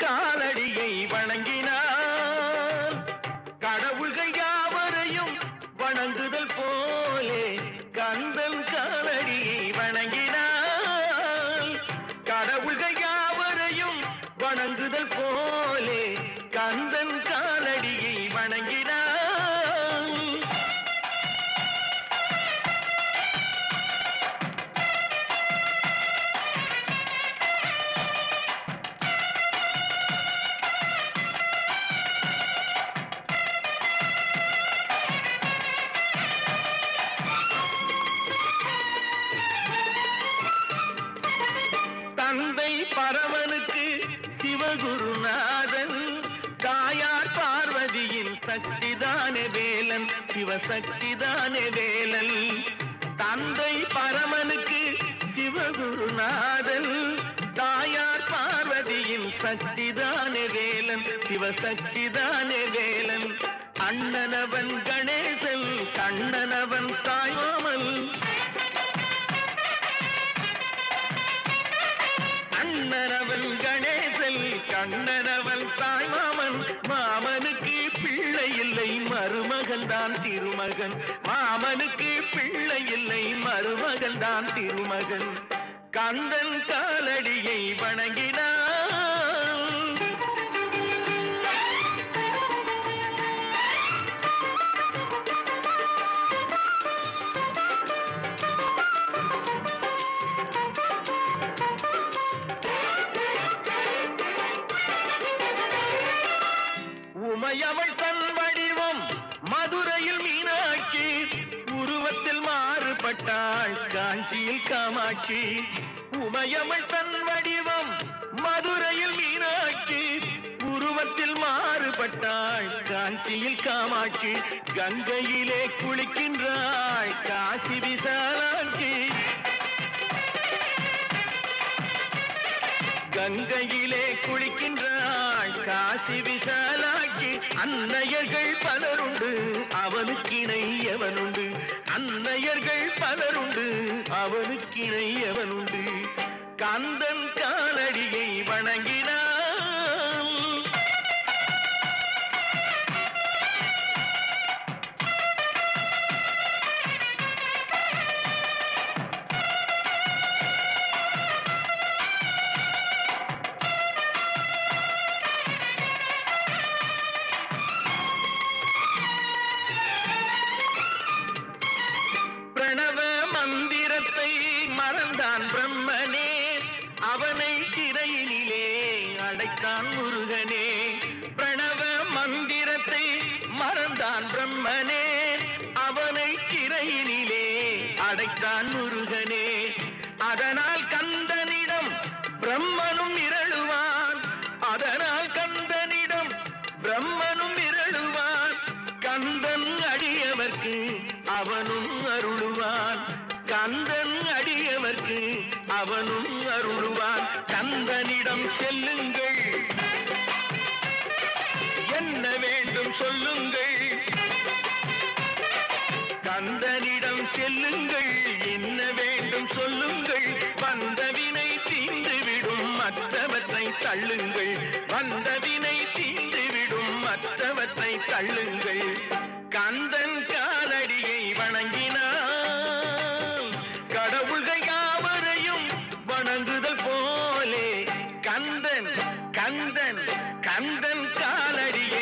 காலடியை வணங்கினான் கடவுள்கள் யாவரையும் வணங்குதல் போலே கந்தன் காலடியை வணங்கினான் கடவுள்கள் யாவரையும் வணங்குதல் போலே பரமனுக்கு சிவகுருநாதன் தாயார் பார்வதியின் சக்திதானே வேலன் சிவசக்திதானே வேலன். தந்தை பரமனுக்கு சிவகுருநாதன் தாயார் பார்வதியின் சக்திதானே வேலன் சிவசக்திதானே வேலன். அண்ணனவன் கணேசன் கண்ணனவன் தாயோமல் கணேசன் தாய் மாமன் மாமனுக்கு பிள்ளை இல்லை மருமகன் தான் திருமகன். மாமனுக்கு பிள்ளை இல்லை மருமகன் தான் திருமகன். கந்தன் காலடியை வணங்கினான் உமையவள் தன் வடிவம் மதுரையில் மீனாட்சி உருவத்தில் மாறுபட்டாள் காஞ்சியில் காமாட்சி. உமையமள் தன் வடிவம் மதுரையில் மீனாட்சி உருவத்தில் மாறுபட்டாள் காஞ்சியில் காமாட்சி. கங்கையிலே குளிக்கின்றாள் காசி விசாலாட்சி. கங்கையிலே குளிக்கின்றாள் காசி விசாலா விசாலாக்கி அன்னையர்கள் பலருண்டு அவனுக்கிணை எவனுண்டு? அன்னையர்கள் பலருண்டு அவனுக்கிணை எவனுண்டு? கந்தன் காலடியை வணங்கினான் மறந்தான் முருகனே. பிரணவ மந்திரத்தை மறந்தான் பிரம்மனே. அவனை சிறையினிலே அடைத்தான் முருகனே. அதனால் கந்தனிடம் பிரம்மனும் இரழுவான் அதனால் கந்தனிடம் பிரம்மனும் இரழுவான் கந்தன் அடியவர்க்கு அவனும் அருளுவான். கந்தன் அடியவர்க்கு அவனும் அருள்வான். கந்தனிடம் செல்லுங்கள். என்ன வேண்டும் சொல்லுங்கள். கந்தனிடம் செல்லுங்கள். என்ன வேண்டும் சொல்லுங்கள். வந்தவினை தீர்ந்துவிடும் மற்றவற்றை தள்ளுங்கள். வந்தவினை தீர்ந்துவிடும் மற்றவற்றை தள்ளுங்கள். கந்தன் கந்தன் காலடியே.